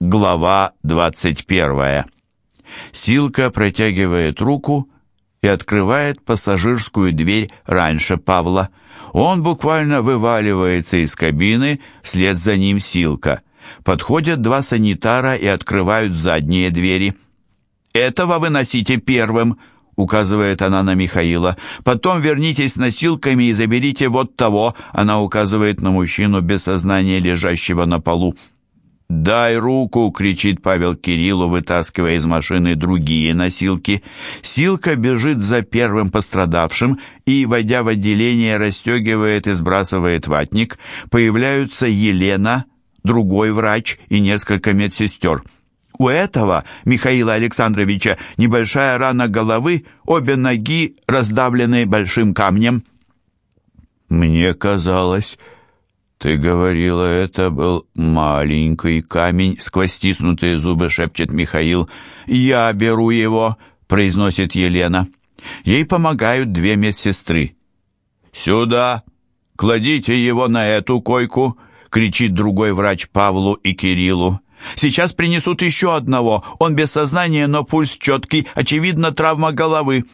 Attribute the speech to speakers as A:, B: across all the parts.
A: Глава 21. Силка протягивает руку и открывает пассажирскую дверь раньше Павла. Он буквально вываливается из кабины, вслед за ним Силка. Подходят два санитара и открывают задние двери. «Этого выносите первым», — указывает она на Михаила. «Потом вернитесь с носилками и заберите вот того», — она указывает на мужчину без сознания, лежащего на полу. «Дай руку!» — кричит Павел Кириллу, вытаскивая из машины другие носилки. Силка бежит за первым пострадавшим и, войдя в отделение, расстегивает и сбрасывает ватник. Появляются Елена, другой врач и несколько медсестер. У этого, Михаила Александровича, небольшая рана головы, обе ноги раздавлены большим камнем. «Мне казалось...» «Ты говорила, это был маленький камень», — сквозь стиснутые зубы шепчет Михаил. «Я беру его», — произносит Елена. Ей помогают две медсестры. «Сюда! Кладите его на эту койку!» — кричит другой врач Павлу и Кириллу. «Сейчас принесут еще одного. Он без сознания, но пульс четкий. Очевидно, травма головы».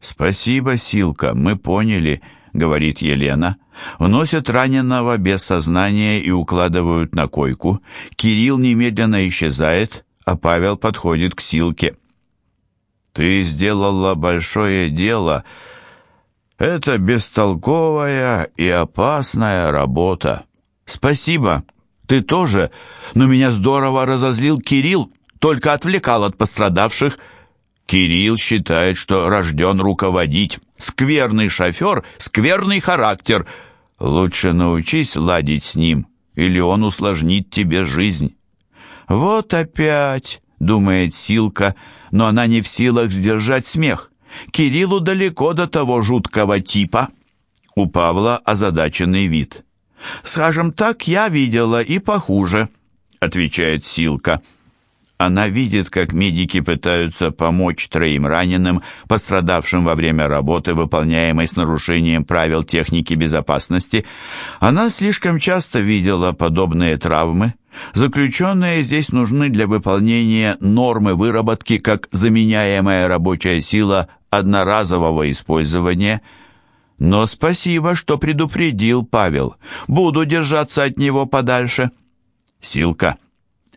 A: «Спасибо, Силка, мы поняли», — говорит Елена. Вносят раненого без сознания и укладывают на койку. Кирилл немедленно исчезает, а Павел подходит к Силке. «Ты сделала большое дело. Это бестолковая и опасная работа. Спасибо. Ты тоже. Но меня здорово разозлил Кирилл, только отвлекал от пострадавших». Кирилл считает, что рожден руководить. Скверный шофер, скверный характер — Лучше научись ладить с ним, или он усложнит тебе жизнь. Вот опять, думает Силка, но она не в силах сдержать смех. Кириллу далеко до того жуткого типа. У Павла озадаченный вид. «Скажем так, я видела и похуже», — отвечает Силка. Она видит, как медики пытаются помочь троим раненым, пострадавшим во время работы, выполняемой с нарушением правил техники безопасности. Она слишком часто видела подобные травмы. Заключенные здесь нужны для выполнения нормы выработки как заменяемая рабочая сила одноразового использования. Но спасибо, что предупредил Павел. Буду держаться от него подальше. Силка.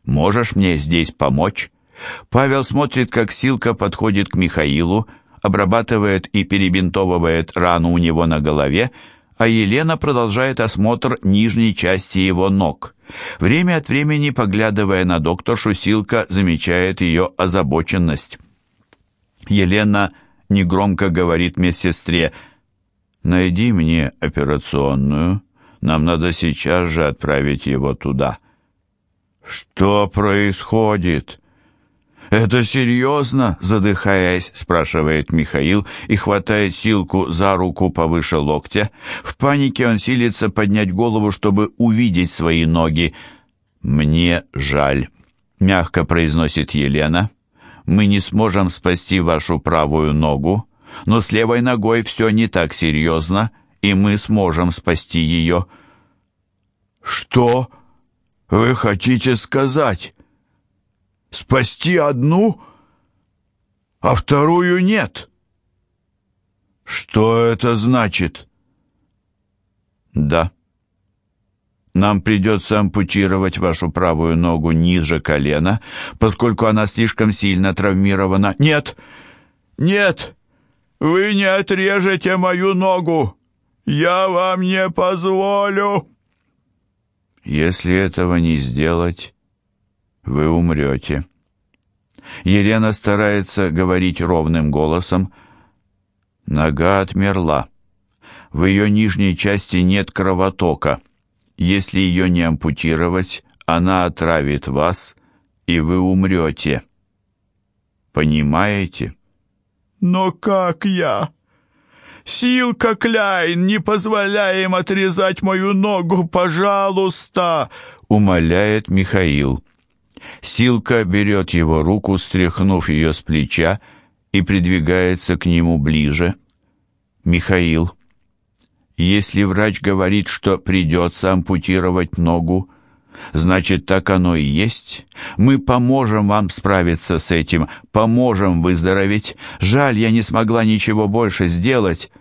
A: Можешь мне здесь помочь?» Павел смотрит, как Силка подходит к Михаилу, обрабатывает и перебинтовывает рану у него на голове, а Елена продолжает осмотр нижней части его ног. Время от времени, поглядывая на докторшу, Силка замечает ее озабоченность. Елена негромко говорит медсестре, «Найди мне операционную, нам надо сейчас же отправить его туда». «Что происходит?» «Это серьезно?» — задыхаясь, спрашивает Михаил и хватает Силку за руку повыше локтя. В панике он силится поднять голову, чтобы увидеть свои ноги. «Мне жаль», — мягко произносит Елена. «Мы не сможем спасти вашу правую ногу, но с левой ногой все не так серьезно, и мы сможем спасти ее». «Что?» Вы хотите сказать, спасти одну, а вторую нет? Что это значит? Да. Нам придется ампутировать вашу правую ногу ниже колена, поскольку она слишком сильно травмирована. Нет! Нет! Вы не отрежете мою ногу! Я вам не позволю!» Если этого не сделать, вы умрете. Елена старается говорить ровным голосом. Нога отмерла. В ее нижней части нет кровотока. Если ее не ампутировать, она отравит вас, и вы умрете. Понимаете? Но как я? Силка Кляйн, не позволяй им отрезать мою ногу, пожалуйста!» — умоляет Михаил. Силка берет его руку, стряхнув ее с плеча, и придвигается к нему ближе. Михаил. Если врач говорит, что придется ампутировать ногу, Значит, так оно и есть. Мы поможем вам справиться с этим, поможем выздороветь. Жаль, я не смогла ничего больше сделать.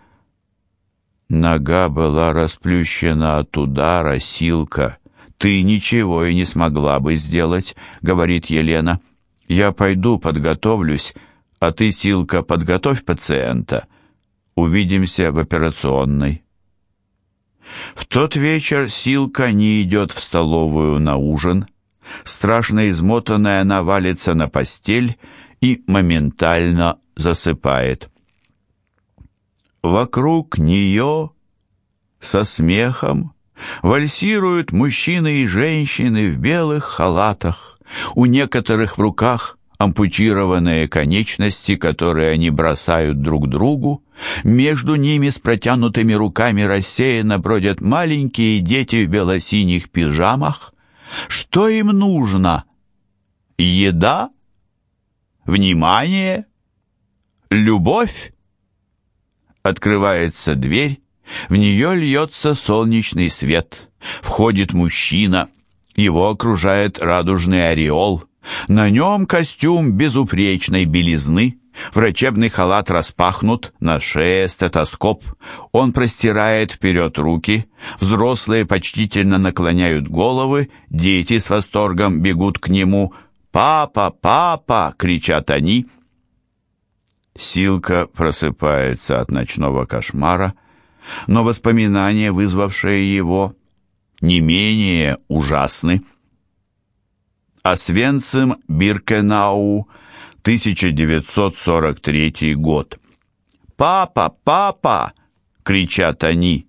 A: Нога была расплющена от удара, Силка. Ты ничего и не смогла бы сделать, говорит Елена. Я пойду подготовлюсь, а ты, Силка, подготовь пациента. Увидимся в операционной. В тот вечер Силка не идет в столовую на ужин. Страшно измотанная она валится на постель и моментально засыпает. Вокруг нее со смехом вальсируют мужчины и женщины в белых халатах. У некоторых в руках ампутированные конечности, которые они бросают друг другу. Между ними с протянутыми руками рассеянно бродят маленькие дети в белосиних пижамах. Что им нужно? Еда? Внимание? Любовь? Открывается дверь, в нее льется солнечный свет. Входит мужчина, его окружает радужный ореол — на нем костюм безупречной белизны, врачебный халат распахнут, на шее стетоскоп. Он простирает вперед руки, взрослые почтительно наклоняют головы, дети с восторгом бегут к нему. «Папа! Папа!» — кричат они. Силка просыпается от ночного кошмара, но воспоминания, вызвавшие его, не менее ужасны. Освенцим, Биркенау, 1943 год. «Папа! Папа!» — кричат они.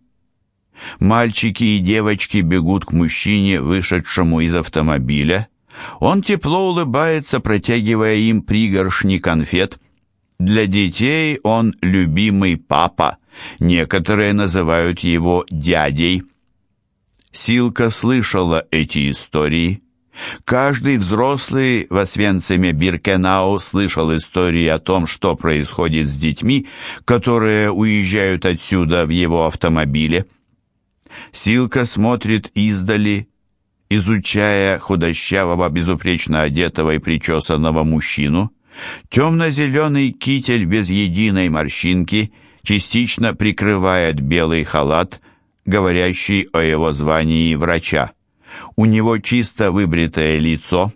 A: Мальчики и девочки бегут к мужчине, вышедшему из автомобиля. Он тепло улыбается, протягивая им пригоршни конфет. Для детей он любимый папа. Некоторые называют его дядей. Силка слышала эти истории. Каждый взрослый в Освенциме Биркенау слышал истории о том, что происходит с детьми, которые уезжают отсюда в его автомобиле. Силка смотрит издали, изучая худощавого, безупречно одетого и причесанного мужчину. Темно-зеленый китель без единой морщинки частично прикрывает белый халат, говорящий о его звании врача. У него чисто выбритое лицо,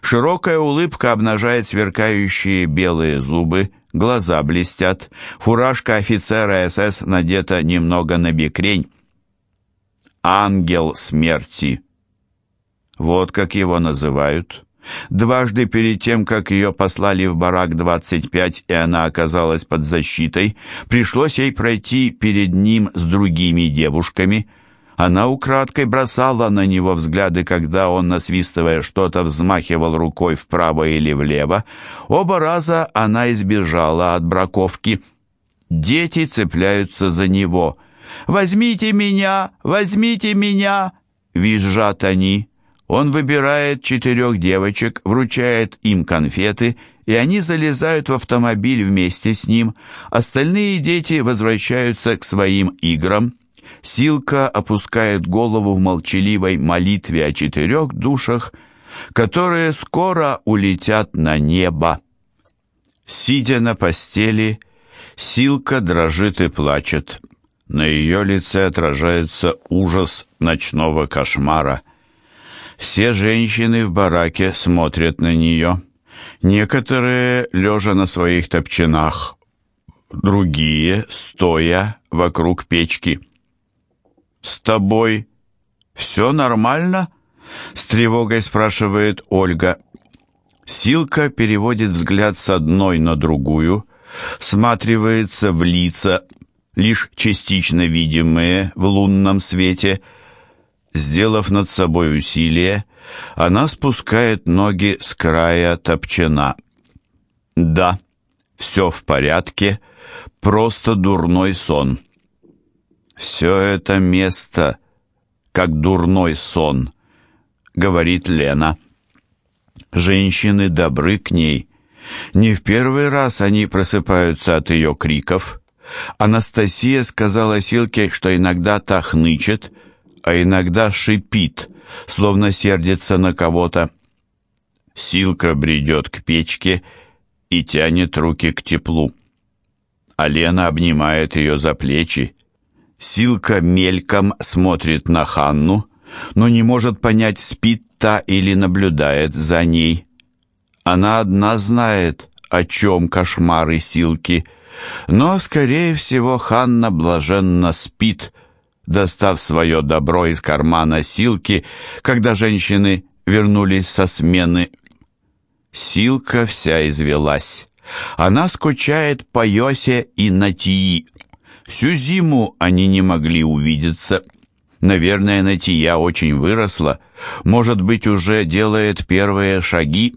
A: широкая улыбка обнажает сверкающие белые зубы, глаза блестят, фуражка офицера СС надета немного на бекрень. Ангел смерти. Вот как его называют. Дважды перед тем, как ее послали в барак 25, и она оказалась под защитой, пришлось ей пройти перед ним с другими девушками – она украдкой бросала на него взгляды, когда он, насвистывая что-то, взмахивал рукой вправо или влево. Оба раза она избежала от браковки. Дети цепляются за него. «Возьмите меня! Возьмите меня!» — визжат они. Он выбирает четырех девочек, вручает им конфеты, и они залезают в автомобиль вместе с ним. Остальные дети возвращаются к своим играм. Силка опускает голову в молчаливой молитве о четырех душах, которые скоро улетят на небо. Сидя на постели, Силка дрожит и плачет. На ее лице отражается ужас ночного кошмара. Все женщины в бараке смотрят на нее. Некоторые лежа на своих топчинах, другие стоя вокруг печки. «С тобой все нормально?» — с тревогой спрашивает Ольга. Силка переводит взгляд с одной на другую, всматривается в лица, лишь частично видимые в лунном свете. Сделав над собой усилие, она спускает ноги с края топчана. «Да, все в порядке, просто дурной сон». «Все это место, как дурной сон», — говорит Лена. Женщины добры к ней. Не в первый раз они просыпаются от ее криков. Анастасия сказала Силке, что иногда та хнычет, а иногда шипит, словно сердится на кого-то. Силка бредет к печке и тянет руки к теплу. А Лена обнимает ее за плечи. Силка мельком смотрит на Ханну, но не может понять, спит та или наблюдает за ней. Она одна знает, о чем кошмары Силки, но, скорее всего, Ханна блаженно спит, достав свое добро из кармана Силки, когда женщины вернулись со смены. Силка вся извелась. Она скучает по Йосе и Натии. Всю зиму они не могли увидеться. Наверное, Натия очень выросла. Может быть, уже делает первые шаги.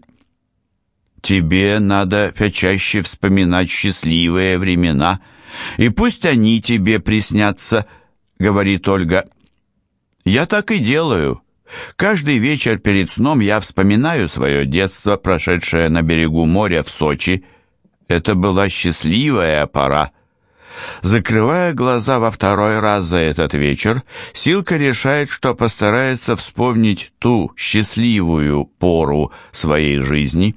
A: Тебе надо почаще вспоминать счастливые времена, и пусть они тебе приснятся, — говорит Ольга. Я так и делаю. Каждый вечер перед сном я вспоминаю свое детство, прошедшее на берегу моря в Сочи. Это была счастливая пора. Закрывая глаза во второй раз за этот вечер, Силка решает, что постарается вспомнить ту счастливую пору своей жизни.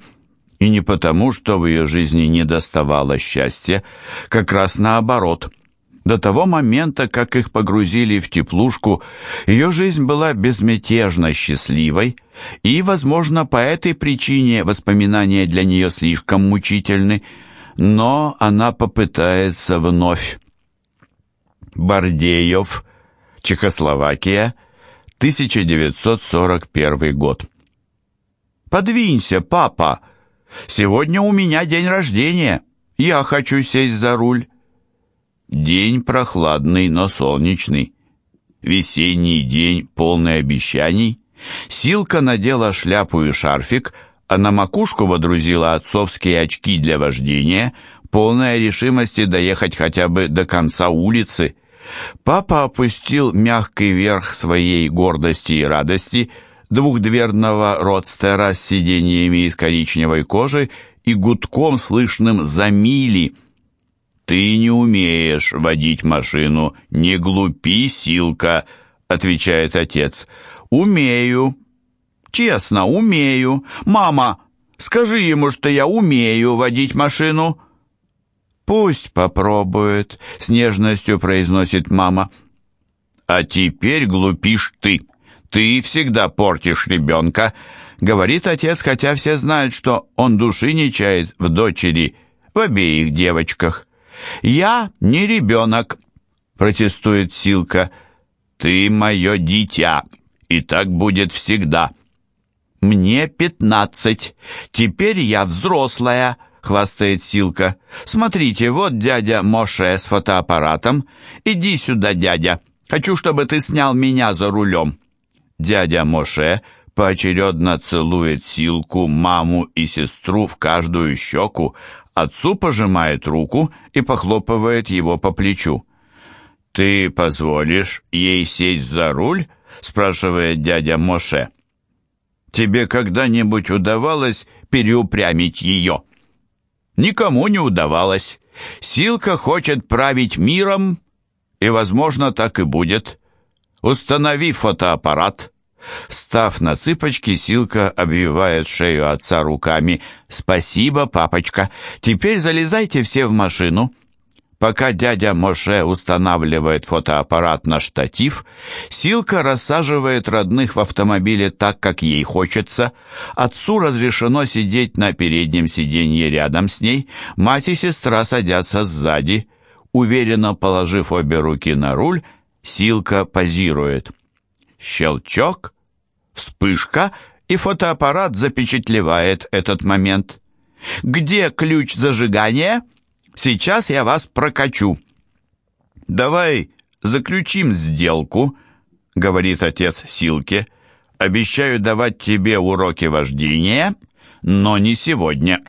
A: И не потому, что в ее жизни не доставало счастья, как раз наоборот – до того момента, как их погрузили в теплушку, ее жизнь была безмятежно счастливой, и, возможно, по этой причине воспоминания для нее слишком мучительны, но она попытается вновь. Бардеев, Чехословакия, 1941 год. «Подвинься, папа! Сегодня у меня день рождения. Я хочу сесть за руль». День прохладный, но солнечный. Весенний день, полный обещаний. Силка надела шляпу и шарфик, а на макушку водрузила отцовские очки для вождения, полная решимости доехать хотя бы до конца улицы. Папа опустил мягкий верх своей гордости и радости двухдверного родстера с сиденьями из коричневой кожи и гудком, слышным за мили – «Ты не умеешь водить машину, не глупи, Силка», — отвечает отец. «Умею». «Честно, умею. Мама, скажи ему, что я умею водить машину». «Пусть попробует», — с нежностью произносит мама. «А теперь глупишь ты. Ты всегда портишь ребенка», — говорит отец, хотя все знают, что он души не чает в дочери, в обеих девочках. «Я не ребенок», — протестует Силка. «Ты мое дитя, и так будет всегда». «Мне пятнадцать. Теперь я взрослая», — хвастает Силка. «Смотрите, вот дядя Моше с фотоаппаратом. Иди сюда, дядя. Хочу, чтобы ты снял меня за рулем». Дядя Моше поочередно целует Силку, маму и сестру в каждую щеку, Отцу пожимает руку и похлопывает его по плечу. «Ты позволишь ей сесть за руль?» — спрашивает дядя Моше. «Тебе когда-нибудь удавалось переупрямить ее?» «Никому не удавалось. Силка хочет править миром, и, возможно, так и будет. Установи фотоаппарат». Став на цыпочки, Силка обвивает шею отца руками. «Спасибо, папочка. Теперь залезайте все в машину». Пока дядя Моше устанавливает фотоаппарат на штатив, Силка рассаживает родных в автомобиле так, как ей хочется. Отцу разрешено сидеть на переднем сиденье рядом с ней. Мать и сестра садятся сзади. Уверенно положив обе руки на руль, Силка позирует. Щелчок, Вспышка, и фотоаппарат запечатлевает этот момент. «Где ключ зажигания? Сейчас я вас прокачу». «Давай заключим сделку», — говорит отец Силке. «Обещаю давать тебе уроки вождения, но не сегодня.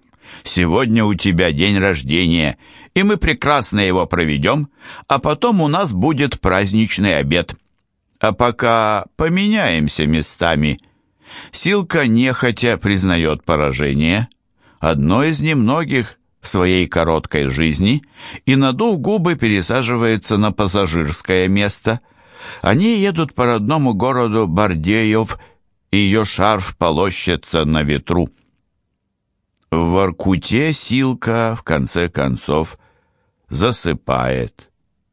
A: Сегодня у тебя день рождения, и мы прекрасно его проведем, а потом у нас будет праздничный обед». А пока поменяемся местами. Силка нехотя признает поражение, одно из немногих своей короткой жизни, и, надув губы, пересаживается на пассажирское место. Они едут по родному городу Бардеев, и ее шарф полощется на ветру. В Воркуте Силка, в конце концов, засыпает.